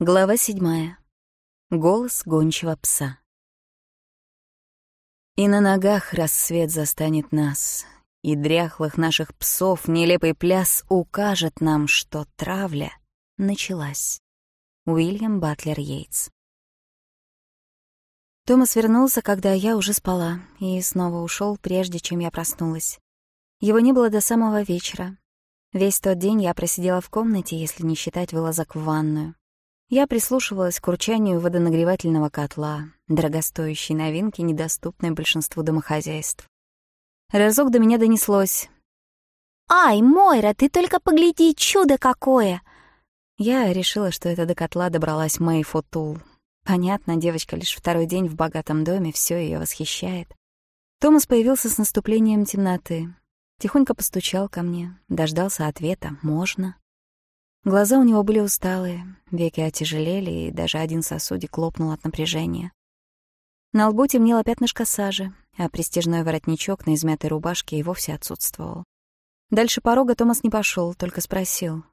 Глава седьмая. Голос гончего пса. И на ногах рассвет застанет нас, и дряхлых наших псов нелепый пляс укажет нам, что травля началась. Уильям Батлер Йейтс. Томас вернулся, когда я уже спала, и снова ушел, прежде чем я проснулась. Его не было до самого вечера. Весь тот день я просидела в комнате, если не считать вылазок в ванную. Я прислушивалась к урчанию водонагревательного котла, дорогостоящей новинки, недоступной большинству домохозяйств. Разок до меня донеслось. «Ай, Мойра, ты только погляди, чудо какое!» Я решила, что это до котла добралась Мэй фотул. Понятно, девочка лишь второй день в богатом доме, все ее восхищает. Томас появился с наступлением темноты. Тихонько постучал ко мне, дождался ответа «можно». Глаза у него были усталые, веки отяжелели, и даже один сосудик лопнул от напряжения. На лбу темнело пятнышко сажи, а престижной воротничок на измятой рубашке и вовсе отсутствовал. Дальше порога Томас не пошел, только спросил.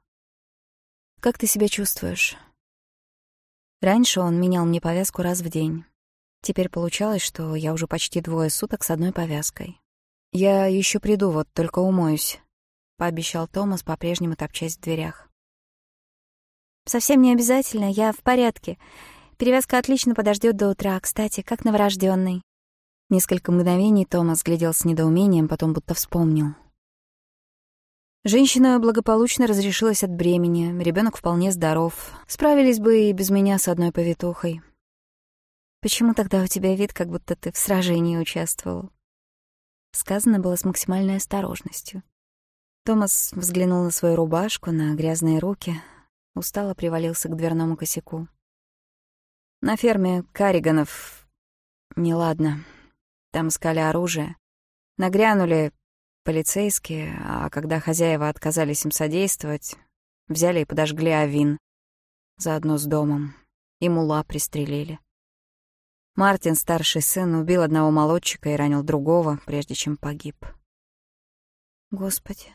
«Как ты себя чувствуешь?» Раньше он менял мне повязку раз в день. Теперь получалось, что я уже почти двое суток с одной повязкой. «Я еще приду, вот только умоюсь», — пообещал Томас, по-прежнему топчась в дверях. Совсем не обязательно, я в порядке. Перевязка отлично подождет до утра, кстати, как новорожденный. Несколько мгновений Томас глядел с недоумением, потом будто вспомнил. Женщина благополучно разрешилась от бремени, ребенок вполне здоров. Справились бы и без меня с одной повитухой. Почему тогда у тебя вид, как будто ты в сражении участвовал? Сказано было с максимальной осторожностью. Томас взглянул на свою рубашку, на грязные руки, устало привалился к дверному косяку. «На ферме Кариганов... Неладно. Там искали оружие. Нагрянули полицейские, а когда хозяева отказались им содействовать, взяли и подожгли авин. Заодно с домом. И мула пристрелили. Мартин, старший сын, убил одного молодчика и ранил другого, прежде чем погиб. Господи,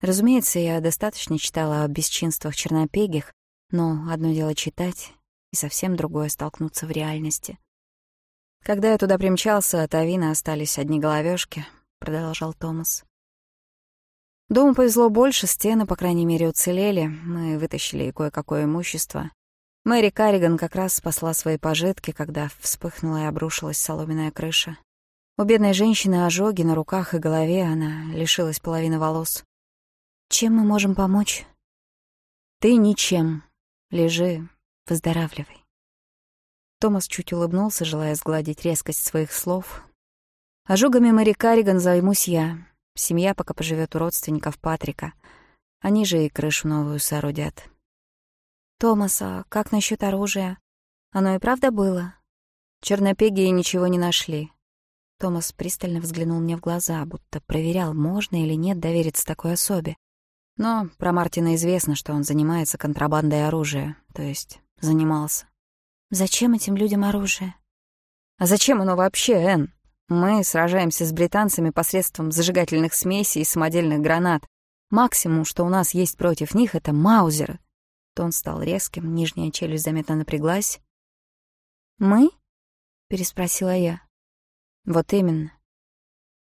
Разумеется, я достаточно читала о бесчинствах чернопегих, но одно дело читать, и совсем другое — столкнуться в реальности. «Когда я туда примчался, от Авина остались одни головешки, продолжал Томас. Дому повезло больше, стены, по крайней мере, уцелели, мы вытащили кое-какое имущество. Мэри Карриган как раз спасла свои пожитки, когда вспыхнула и обрушилась соломенная крыша. У бедной женщины ожоги на руках и голове, она лишилась половины волос. Чем мы можем помочь? Ты ничем. Лежи, выздоравливай. Томас чуть улыбнулся, желая сгладить резкость своих слов. Ожогами Мэри Карриган займусь я. Семья пока поживет у родственников Патрика. Они же и крышу новую соорудят. Томас, а как насчет оружия? Оно и правда было? Чернопегии ничего не нашли. Томас пристально взглянул мне в глаза, будто проверял, можно или нет довериться такой особе. Но про Мартина известно, что он занимается контрабандой оружия, то есть занимался. Зачем этим людям оружие? А зачем оно вообще, Энн? Мы сражаемся с британцами посредством зажигательных смесей и самодельных гранат. Максимум, что у нас есть против них, — это маузеры. Тон стал резким, нижняя челюсть заметно напряглась. «Мы?» — переспросила я. «Вот именно.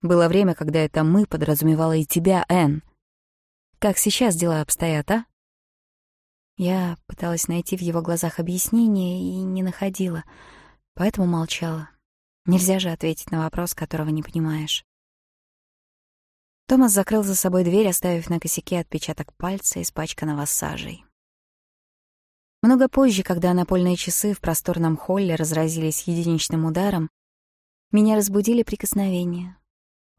Было время, когда это «мы» подразумевало и тебя, Энн. Как сейчас дела обстоят, а? Я пыталась найти в его глазах объяснение и не находила, поэтому молчала. Нельзя же ответить на вопрос, которого не понимаешь. Томас закрыл за собой дверь, оставив на косяке отпечаток пальца, испачканного сажей. Много позже, когда напольные часы в просторном холле разразились единичным ударом, меня разбудили прикосновения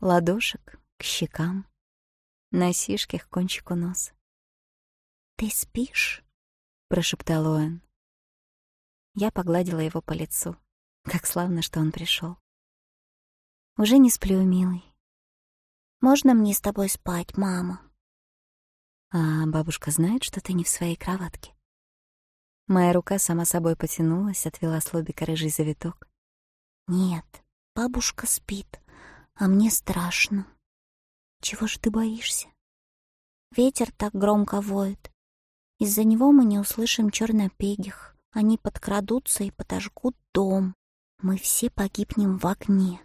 ладошек к щекам. носишки к кончику носа. «Ты спишь?» — прошептал Оэн. Я погладила его по лицу. Как славно, что он пришел. «Уже не сплю, милый. Можно мне с тобой спать, мама?» «А бабушка знает, что ты не в своей кроватке?» Моя рука сама собой потянулась, отвела с лобика рыжий завиток. «Нет, бабушка спит, а мне страшно». Чего же ты боишься? Ветер так громко воет. Из-за него мы не услышим чернопегих. Они подкрадутся и подожгут дом. Мы все погибнем в огне.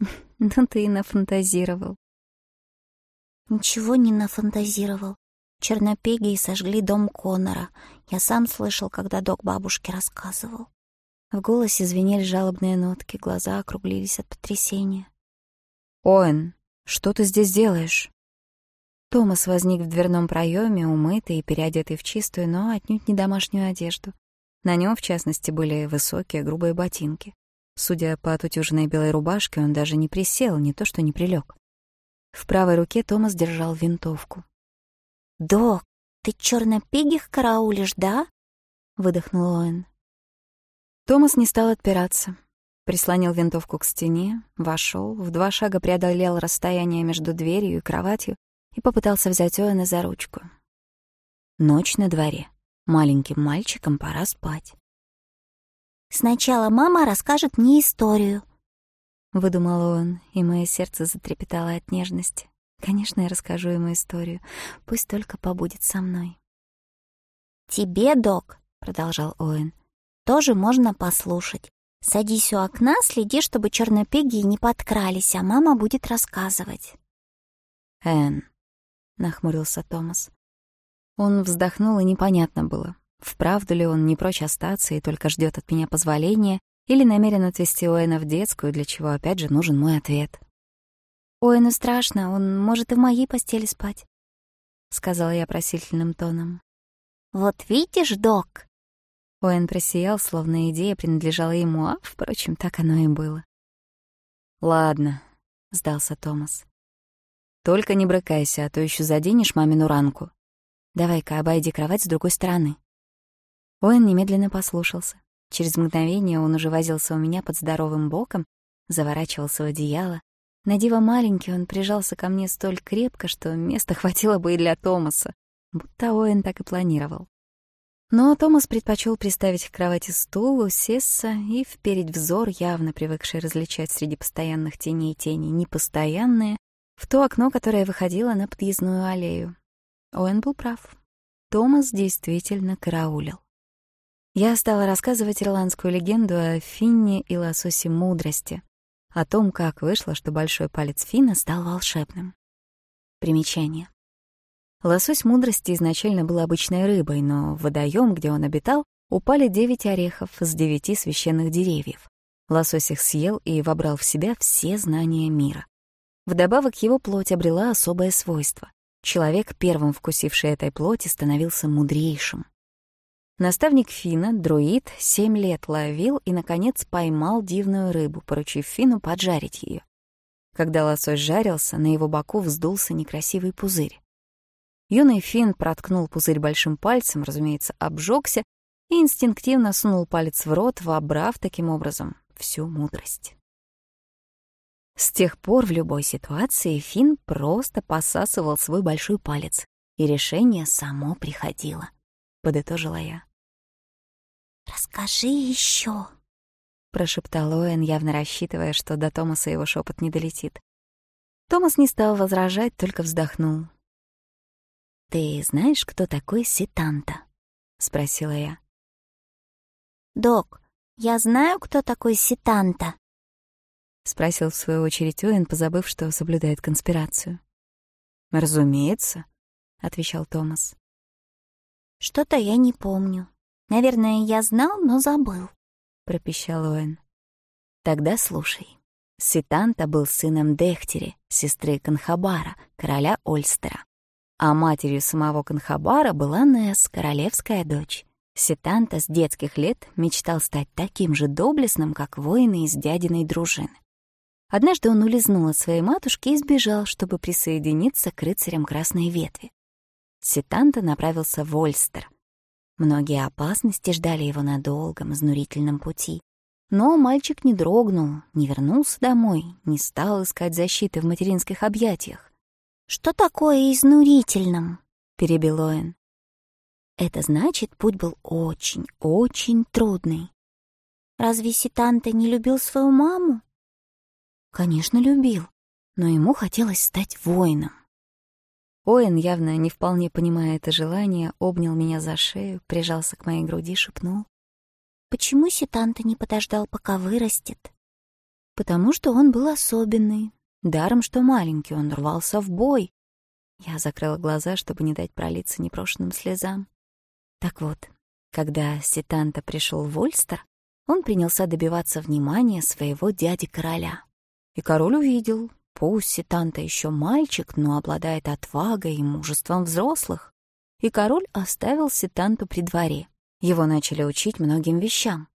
Да ты и нафантазировал. Ничего не нафантазировал. Чернопеги сожгли дом Конора. Я сам слышал, когда док бабушке рассказывал. В голосе звенели жалобные нотки, глаза округлились от потрясения. «Оэн, что ты здесь делаешь?» Томас возник в дверном проеме, умытый и переодетый в чистую, но отнюдь не домашнюю одежду. На нем, в частности, были высокие грубые ботинки. Судя по отутюженной белой рубашке, он даже не присел, не то что не прилег. В правой руке Томас держал винтовку. «Док, ты чернопигих караулишь, да?» — выдохнул Оэн. Томас не стал отпираться. Прислонил винтовку к стене, вошел, в два шага преодолел расстояние между дверью и кроватью и попытался взять Оэна за ручку. Ночь на дворе. Маленьким мальчикам пора спать. «Сначала мама расскажет мне историю», — выдумал он, и мое сердце затрепетало от нежности. «Конечно, я расскажу ему историю. Пусть только побудет со мной». «Тебе, док», — продолжал Оэн, — «тоже можно послушать. Садись у окна, следи, чтобы чернопегии не подкрались, а мама будет рассказывать». «Энн», — нахмурился Томас. Он вздохнул, и непонятно было, вправду ли он не прочь остаться и только ждет от меня позволения, или намерен отвезти Уэна в детскую, для чего опять же нужен мой ответ. «Ой, ну страшно, он может и в моей постели спать», — сказала Воин просиял, словно идея принадлежала ему, а, впрочем, так оно и было. «Ладно», — сдался Томас. «Только не брыкайся, а то еще заденешь мамину ранку. Давай-ка обойди кровать с другой стороны». Оэн немедленно послушался. Через мгновение он уже возился у меня под здоровым боком, заворачивался в одеяло. На диво маленький он прижался ко мне столь крепко, что места хватило бы и для Томаса, будто Оэн так и планировал. Но Томас предпочел приставить к кровати стул, усесться и вперить взор, явно привыкший различать среди постоянных теней тени непостоянные, в то окно, которое выходило на подъездную аллею. Оэн был прав. Томас действительно караулил. Я стала рассказывать ирландскую легенду о Финне и лососе мудрости, о том, как вышло, что большой палец Финна стал волшебным. Лосось мудрости изначально был обычной рыбой, но в водоем, где он обитал, упали девять орехов с девяти священных деревьев. Лосось их съел и вобрал в себя все знания мира. Вдобавок его плоть обрела особое свойство. Человек, первым вкусивший этой плоти, становился мудрейшим. Наставник Фина, друид, семь лет ловил и, наконец, поймал дивную рыбу, поручив Фину поджарить ее. Когда лосось жарился, на его боку вздулся некрасивый пузырь. Юный Финн проткнул пузырь большим пальцем, разумеется, обжегся и инстинктивно сунул палец в рот, вобрав таким образом всю мудрость. С тех пор в любой ситуации Финн просто посасывал свой большой палец, и решение само приходило, — подытожила я. «Расскажи еще», — прошептал Оэн, явно рассчитывая, что до Томаса его шепот не долетит. Томас не стал возражать, только вздохнул. «Ты знаешь, кто такой Ситанта?» — спросила я. «Док, я знаю, кто такой Ситанта?» — спросил в свою очередь Уэн, позабыв, что соблюдает конспирацию. «Разумеется», — отвечал Томас. «Что-то я не помню. Наверное, я знал, но забыл», — пропищал Уэн. «Тогда слушай. Ситанта был сыном Дехтери, сестры Конхабара, короля Ольстера а матерью самого Канхабара была Несс, королевская дочь. Ситанта с детских лет мечтал стать таким же доблестным, как воины из дядиной дружины. Однажды он улизнул от своей матушки и сбежал, чтобы присоединиться к рыцарям Красной Ветви. Ситанта направился в Ольстер. Многие опасности ждали его на долгом, изнурительном пути. Но мальчик не дрогнул, не вернулся домой, не стал искать защиты в материнских объятиях «Что такое изнурительным?» — перебил Оэн. «Это значит, путь был очень, очень трудный». «Разве Ситанта не любил свою маму?» «Конечно, любил, но ему хотелось стать воином». Оэн, явно не вполне понимая это желание, обнял меня за шею, прижался к моей груди, шепнул. «Почему Ситанта не подождал, пока вырастет?» «Потому что он был особенный, Даром, что маленький, он рвался в бой». Я закрыла глаза, чтобы не дать пролиться непрошенным слезам. Так вот, когда Ситанта пришел в Ольстер, он принялся добиваться внимания своего дяди-короля. И король увидел, пусть Ситанта еще мальчик, но обладает отвагой и мужеством взрослых. И король оставил Ситанту при дворе. Его начали учить многим вещам.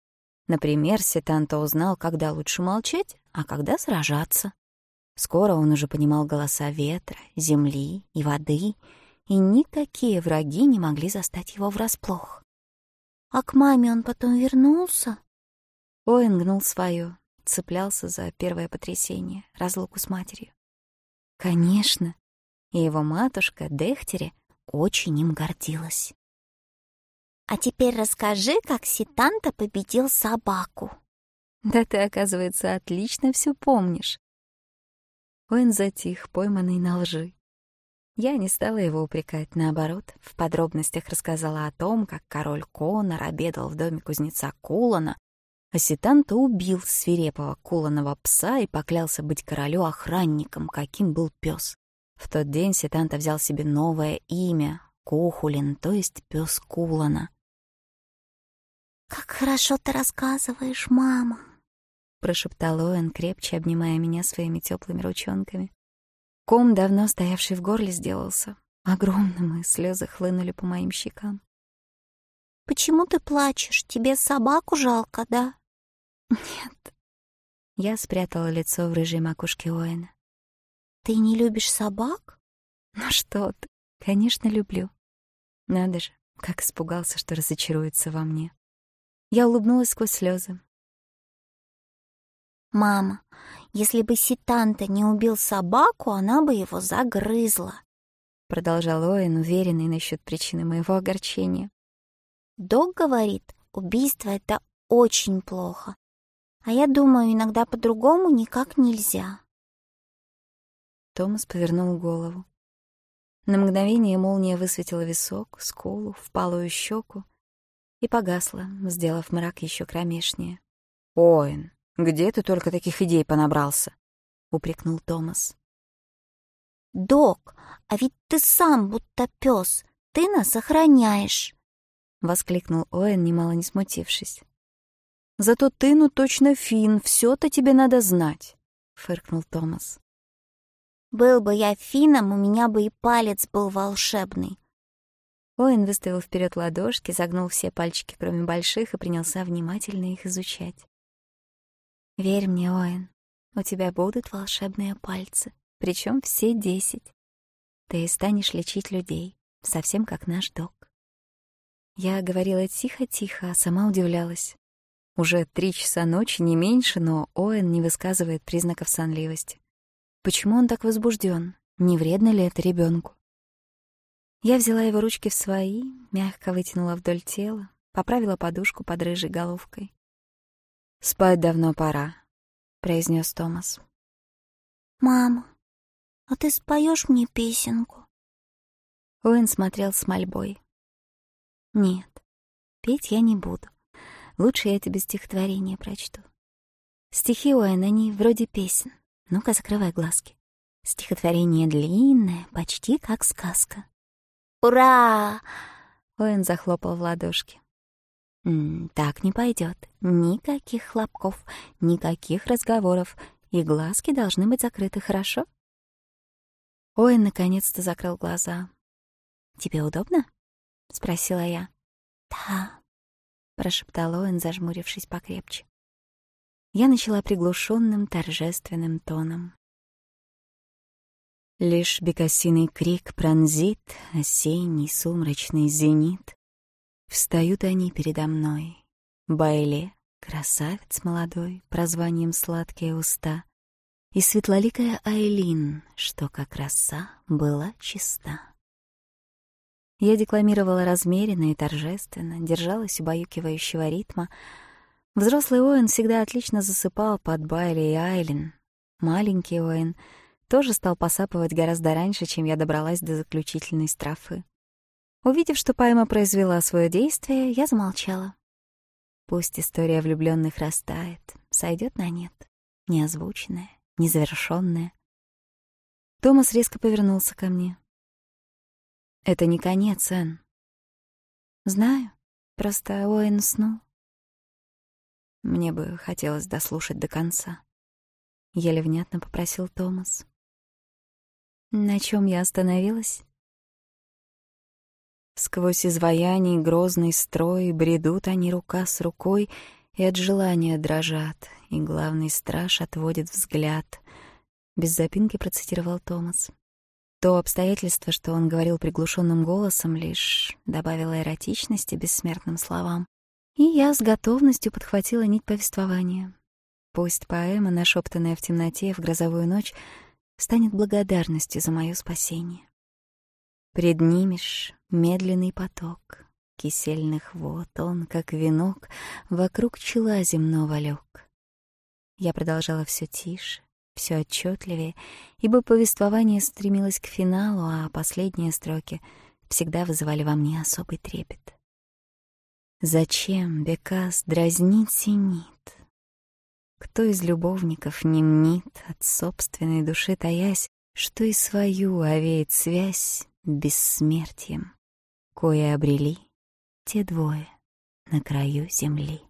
Например, Ситанта узнал, когда лучше молчать, а когда сражаться. Скоро он уже понимал голоса ветра, земли и воды, и никакие враги не могли застать его врасплох. «А к маме он потом вернулся?» Оэн гнул свое, цеплялся за первое потрясение, разлуку с матерью. «Конечно!» И его матушка Дехтере очень им гордилась. «А теперь расскажи, как Ситанта победил собаку». «Да ты, оказывается, отлично все помнишь». Оэн затих, пойманный на лжи. Я не стала его упрекать, наоборот, в подробностях рассказала о том, как король Конор обедал в доме кузнеца Кулана, а Ситанта убил свирепого Куланова пса и поклялся быть королю-охранником, каким был пес. В тот день Ситанта взял себе новое имя — Кохулин, то есть пес Кулана. «Как хорошо ты рассказываешь, мама!» — прошептал Оэн, крепче обнимая меня своими теплыми ручонками. Ком, давно стоявший в горле, сделался огромным, и слезы хлынули по моим щекам. «Почему ты плачешь? Тебе собаку жалко, да?» «Нет». Я спрятала лицо в рыжей макушке Оэна. «Ты не любишь собак?» «Ну что ты, конечно, люблю. Надо же, как испугался, что разочаруется во мне». Я улыбнулась сквозь слезы. «Мама, если бы Ситанта не убил собаку, она бы его загрызла», — продолжал Оэн, уверенный насчет причины моего огорчения. «Док говорит, убийство — это очень плохо, а я думаю, иногда по-другому никак нельзя». Томас повернул голову. На мгновение молния высветила висок, скулу, впалую щеку и погасла, сделав мрак еще кромешнее. «Оэн, где ты только таких идей понабрался?» — упрекнул Томас. «Док, а ведь ты сам будто пес, ты нас охраняешь!» — воскликнул Оэн, немало не смутившись. «Зато ты, ну точно фин, все то тебе надо знать», — фыркнул Томас. «Был бы я фином, «Верь мне, Оэн, у тебя будут волшебные пальцы, причем все десять. Ты станешь лечить людей, совсем как наш док». Я говорила тихо-тихо, а сама удивлялась. Уже три часа ночи, не меньше, но Оэн не высказывает признаков сонливости. Почему он так возбужден? Не вредно ли это ребенку? Я взяла его ручки в свои, мягко вытянула вдоль тела, поправила подушку под рыжей головкой. «Спать давно пора», — произнес Томас. «Мама, а ты споешь мне песенку?» Уэн смотрел с мольбой. «Нет, петь я не буду. Лучше я тебе стихотворение прочту. Стихи Уэн, они вроде песен. Ну-ка, закрывай глазки. Стихотворение длинное, почти как сказка». «Ура!» Уэн захлопал в ладошки. «Так не пойдет. Никаких хлопков, никаких разговоров. И глазки должны быть закрыты, хорошо?» Оэн наконец-то закрыл глаза. «Тебе удобно?» — спросила я. «Да», — прошептал Оэн, зажмурившись покрепче. Я начала приглушенным, торжественным тоном. Лишь бекасиный крик пронзит осенний сумрачный зенит, Встают они передо мной. Байле, красавец молодой, прозванием «Сладкие уста», и светлоликая Айлин, что как роса была чиста. Я декламировала размеренно и торжественно, держалась убаюкивающего ритма. Взрослый Оэн всегда отлично засыпал под Байли и Айлин. Маленький Оэн тоже стал посапывать гораздо раньше, чем я добралась до заключительной строфы. Увидев, что пальма произвела свое действие, я замолчала. Пусть история влюбленных растает, сойдет на нет, неозвученная, незавершенная. Томас резко повернулся ко мне. «Это не конец, Энн». «Знаю, просто Оэн уснул». «Мне бы хотелось дослушать до конца», — еле внятно попросил Томас. «На чем я остановилась?» Сквозь изваяний грозный строй Бредут они рука с рукой, И от желания дрожат, И главный страж отводит взгляд. Без запинки процитировал Томас. То обстоятельство, что он говорил приглушенным голосом, лишь добавило эротичности бессмертным словам. И я с готовностью подхватила нить повествования. Пусть поэма, нашептанная в темноте в грозовую ночь, станет благодарностью за мое спасение. Преднимешь медленный поток Кисельных вод, он, как венок, Вокруг чела земного лег. Я продолжала все тише, все отчетливее, ибо повествование стремилось к финалу, а последние строки всегда вызывали во мне особый трепет. Зачем, Бекас, дразнит синит? Кто из любовников не мнит, от собственной души таясь, что и свою овеет связь бессмертием, кое обрели те двое на краю земли.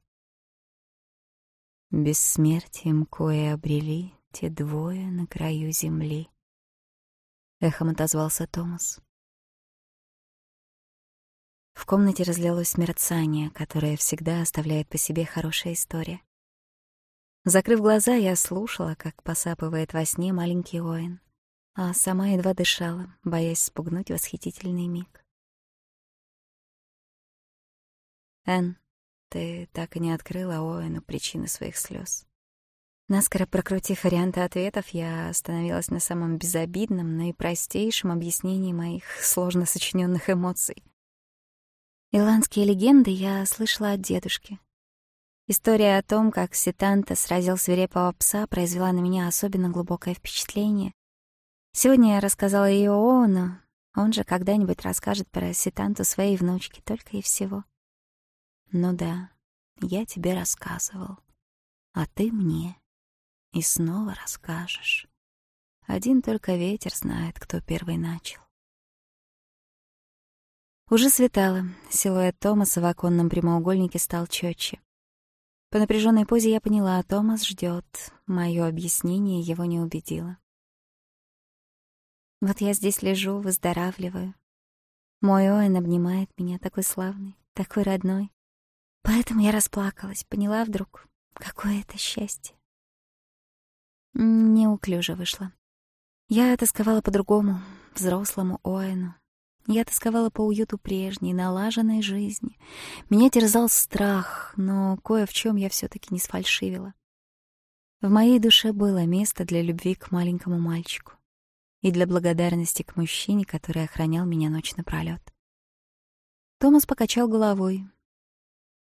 Бессмертием, кое обрели те двое на краю земли. Эхом отозвался Томас. В комнате разлилось мерцание, которое всегда оставляет по себе хорошая история. Закрыв глаза, я слушала, как посапывает во сне маленький Оин. а сама едва дышала, боясь спугнуть восхитительный миг. «Энн, ты так и не открыла Оэну причины своих слез. Наскоро прокрутив варианты ответов, я остановилась на самом безобидном, но и простейшем объяснении моих сложно сочиненных эмоций. Ирландские легенды я слышала от дедушки. История о том, как Ситанта сразил свирепого пса, произвела на меня особенно глубокое впечатление, Сегодня я рассказала ее Оону. Он же когда-нибудь расскажет про Ситанту своей внучке, только и всего. Ну да, я тебе рассказывал. А ты мне. И снова расскажешь. Один только ветер знает, кто первый начал. Уже светало. Силуэт Томаса в оконном прямоугольнике стал четче. По напряженной позе я поняла, Томас ждет. Мое объяснение его не убедило. Вот я здесь лежу, выздоравливаю. Мой Оэн обнимает меня, такой славный, такой родной. Поэтому я расплакалась, поняла вдруг, какое это счастье. Неуклюже вышло. Я тосковала по-другому, взрослому Оэну. Я тосковала по уюту прежней, налаженной жизни. Меня терзал страх, но кое в чем я все таки не сфальшивила. В моей душе было место для любви к маленькому мальчику и для благодарности к мужчине, который охранял меня ночь напролёт. Томас покачал головой.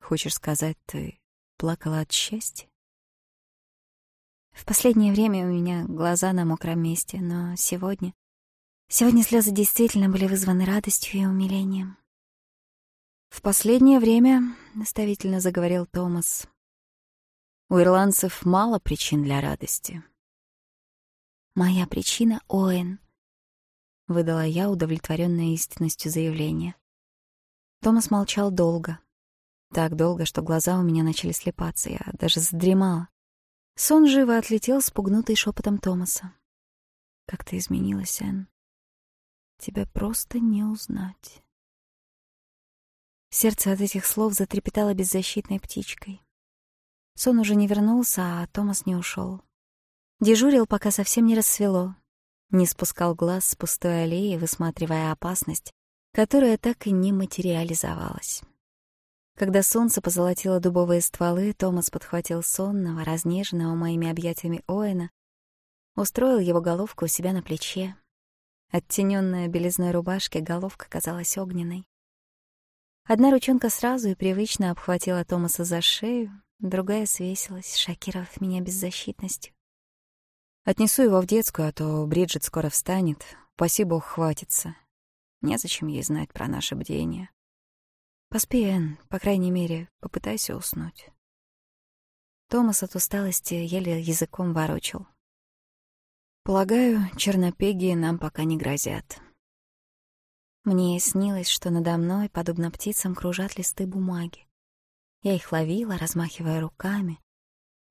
«Хочешь сказать, ты плакала от счастья?» В последнее время у меня глаза на мокром месте, но сегодня... Сегодня слезы действительно были вызваны радостью и умилением. «В последнее время», — наставительно моя причина — Оэн», — выдала я, удовлетворенная истинностью заявления. Томас молчал долго. Так долго, что глаза у меня начали слепаться, я даже задремала. Сон живо отлетел, спугнутый шепотом Томаса. «Как ты изменилась, Энн. Тебя просто не узнать». Сердце от этих слов затрепетало беззащитной птичкой. Сон уже не вернулся, а Томас не ушел. Дежурил, пока совсем не рассвело. Не спускал глаз с пустой аллеи, высматривая опасность, которая так и не материализовалась. Когда солнце позолотило дубовые стволы, Томас подхватил сонного, разнеженного моими объятиями Оэна, устроил его головку у себя на плече. Оттенённая белизной рубашки головка казалась огненной. Одна ручонка сразу и привычно обхватила Томаса за шею, другая свесилась, шокировав меня беззащитностью. Отнесу его в детскую, а то Бриджит скоро встанет. Паси бог, хватится. Незачем ей знать про наше бдение. Поспи, Энн, по крайней мере, попытайся уснуть. Томас от усталости еле языком ворочил. Полагаю, чернопегии нам пока не грозят. Мне снилось, что надо мной, подобно птицам, кружат листы бумаги. Я их ловила, размахивая руками,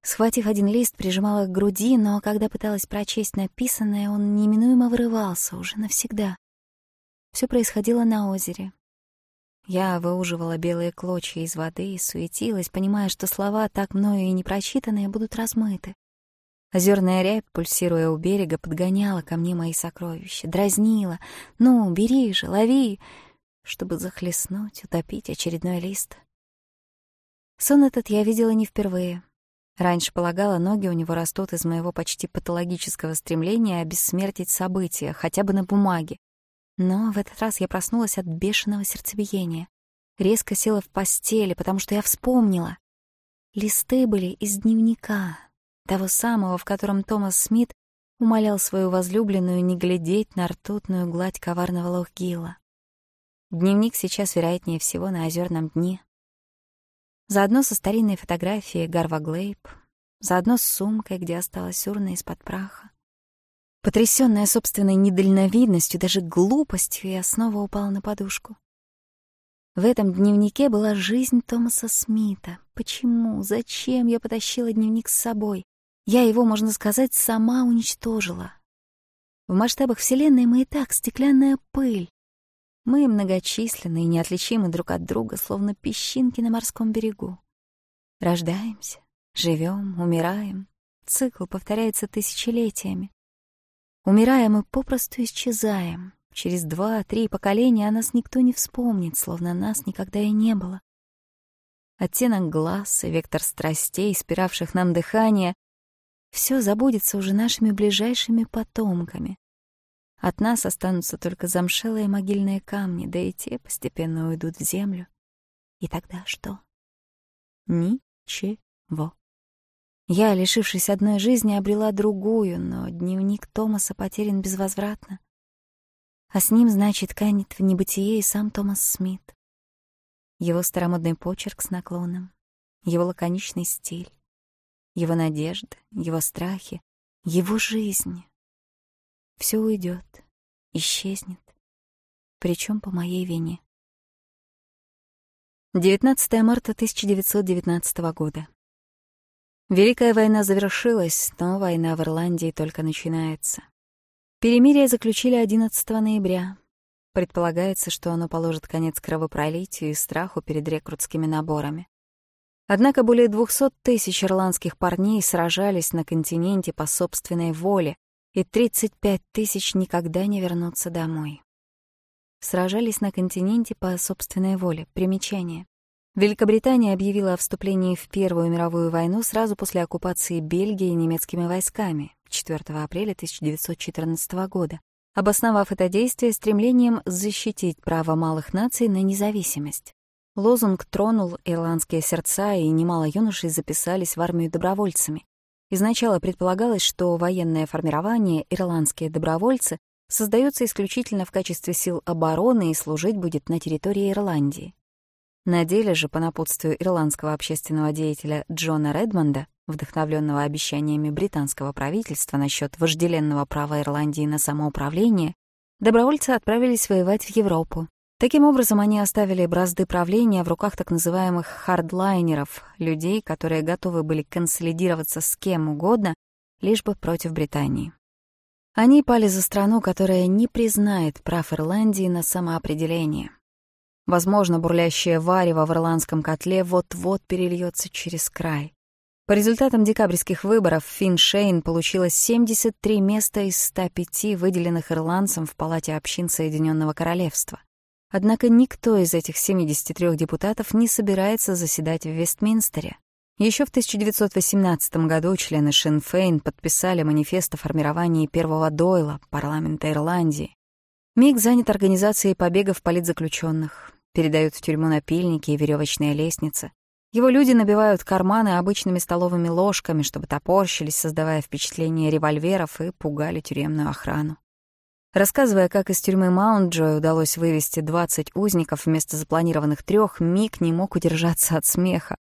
Схватив один лист, прижимала к груди, но когда пыталась прочесть написанное, он неминуемо вырывался уже навсегда. Все происходило на озере. Я выуживала белые клочья из воды и суетилась, понимая, что слова, так мною и не прочитанные, будут размыты. Озерная рябь, пульсируя у берега, подгоняла ко мне мои сокровища, дразнила. «Ну, бери же, лови!» чтобы захлестнуть, утопить очередной лист. Сон этот я видела не впервые. Раньше полагала, ноги у него растут из моего почти патологического стремления обессмертить события, хотя бы на бумаге. Но в этот раз я проснулась от бешеного сердцебиения. Резко села в постели, потому что я вспомнила. Листы были из дневника, того самого, в котором Томас Смит умолял свою возлюбленную не глядеть на ртутную гладь коварного Лохгила. Дневник сейчас, вероятнее всего, на озерном дне, Заодно со старинной фотографией Гарва Глейб, заодно с сумкой, где осталась урна из-под праха. Потрясённая собственной недальновидностью, даже глупостью, я снова упала на подушку. В этом дневнике была жизнь Томаса Смита. Почему, зачем я потащила дневник с собой? Я его, можно сказать, сама уничтожила. В масштабах Вселенной мы и так стеклянная пыль. Мы многочисленны и неотличимы друг от друга, словно песчинки на морском берегу. Рождаемся, живем, умираем. Цикл повторяется тысячелетиями. Умирая мы попросту исчезаем. Через два-три поколения о нас никто не вспомнит, словно нас никогда и не было. Оттенок глаз и вектор страстей, спиравших нам дыхание — все забудется уже нашими ближайшими потомками. От нас останутся только замшелые могильные камни, да и те постепенно уйдут в землю. И тогда что? Ничего. Я, лишившись одной жизни, обрела другую, но дневник Томаса потерян безвозвратно. А с ним, значит, канет в небытие и сам Томас Смит. Его старомодный почерк с наклоном, его лаконичный стиль, его надежды, его страхи, его жизнь, все уйдет, исчезнет, причем по моей вине. 19 марта 1919 года. Великая война завершилась, но война в Ирландии только начинается. Перемирие заключили 11 ноября. Предполагается, что оно положит конец кровопролитию и страху перед рекрутскими наборами. Однако более 200 тысяч ирландских парней сражались на континенте по собственной воле, и 35 тысяч никогда не вернутся домой. Сражались на континенте по собственной воле. Примечание. Великобритания объявила о вступлении в Первую мировую войну сразу после оккупации Бельгии немецкими войсками 4 апреля 1914 года, обосновав это действие стремлением защитить право малых наций на независимость. Лозунг тронул ирландские сердца, и немало юношей записались в армию добровольцами. Изначально предполагалось, что военное формирование «Ирландские добровольцы» создается исключительно в качестве сил обороны и служить будет на территории Ирландии. На деле же, по напутствию ирландского общественного деятеля Джона Редмонда, вдохновленного обещаниями британского правительства насчет вожделенного права Ирландии на самоуправление, добровольцы отправились воевать в Европу, Таким образом, они оставили бразды правления в руках так называемых хардлайнеров, людей, которые готовы были консолидироваться с кем угодно, лишь бы против Британии. Они пали за страну, которая не признает прав Ирландии на самоопределение. Возможно, бурлящее варево в ирландском котле вот-вот перельется через край. По результатам декабрьских выборов Финн Шейн получила 73 места из 105 выделенных ирландцам в Палате общин Соединенного Королевства. Однако никто из этих 73 депутатов не собирается заседать в Вестминстере. Еще в 1918 году члены Шинфейн подписали манифест о формировании первого Дойла, парламента Ирландии. Миг занят организацией побегов политзаключенных, передают в тюрьму напильники и веревочные лестницы. Его люди набивают карманы обычными столовыми ложками, чтобы топорщились, создавая впечатление револьверов и пугали тюремную охрану. Рассказывая, как из тюрьмы Маунт-Джой удалось вывести 20 узников вместо запланированных трех, Мик не мог удержаться от смеха.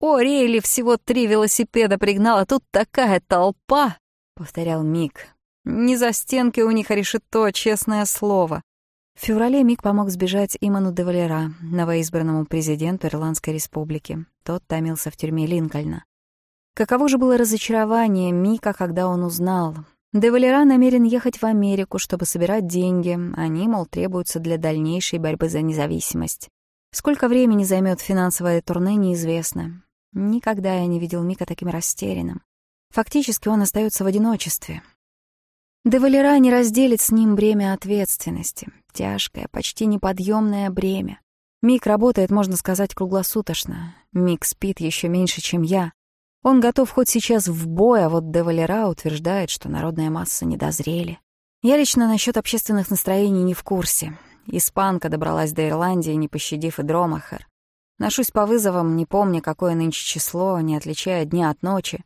«О, Рейли всего три велосипеда пригнала, тут такая толпа!» — повторял Мик. «Не за стенки у них решит то, честное слово». В феврале Мик помог сбежать Иману де Валера, новоизбранному президенту Ирландской республики. Тот томился в тюрьме Линкольна. Каково же было разочарование Мика, когда он узнал, Девалера намерен ехать в Америку, чтобы собирать деньги. Они, мол, требуются для дальнейшей борьбы за независимость. Сколько времени займет финансовое турне, неизвестно. Никогда я не видел Мика таким растерянным. Фактически он остается в одиночестве. Девалера не разделит с ним бремя ответственности. Тяжкое, почти неподъемное бремя. Мик работает, можно сказать, круглосуточно. Мик спит еще меньше, чем я. Он готов хоть сейчас в бой, а вот де Валера утверждает, что народная масса не дозрели. Я лично насчет общественных настроений не в курсе. Испанка добралась до Ирландии, не пощадив и Дромахер. Ношусь по вызовам, не помня, какое нынче число, не отличая дня от ночи.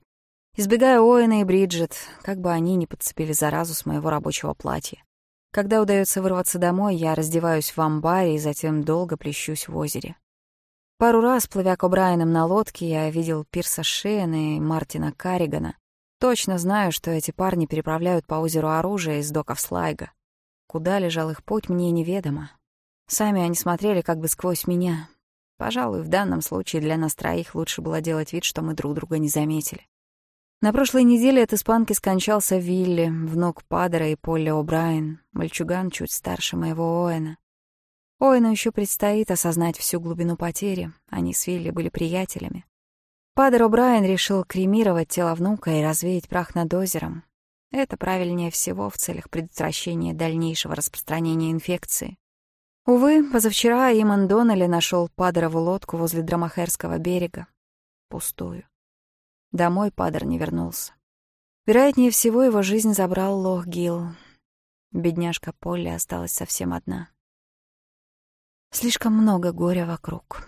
Избегаю Оэна и Бриджит, как бы они не подцепили заразу с моего рабочего платья. Когда удается вырваться домой, я раздеваюсь в амбаре и затем долго плещусь в озере. Пару раз, плывя к Брайанам на лодке, я видел Пирса Шиена и Мартина Карригана. Точно знаю, что эти парни переправляют по озеру оружие из доков Слайга. Куда лежал их путь, мне неведомо. Сами они смотрели как бы сквозь меня. Пожалуй, в данном случае для нас троих лучше было делать вид, что мы друг друга не заметили. На прошлой неделе от испанки скончался Вилли, внук Падера и Полли О'Брайен, мальчуган чуть старше моего Оэна. Ой, ну еще предстоит осознать всю глубину потери. Они с Вилли были приятелями. Падро Брайан решил кремировать тело внука и развеять прах над озером. Это правильнее всего в целях предотвращения дальнейшего распространения инфекции. Увы, позавчера Иман Доннелли нашел Падрову лодку возле Драмахерского берега. Пустую. Домой Падер не вернулся. Вероятнее всего, его жизнь забрал Лох Гилл. Бедняжка Полли осталась совсем одна. Слишком много горя вокруг.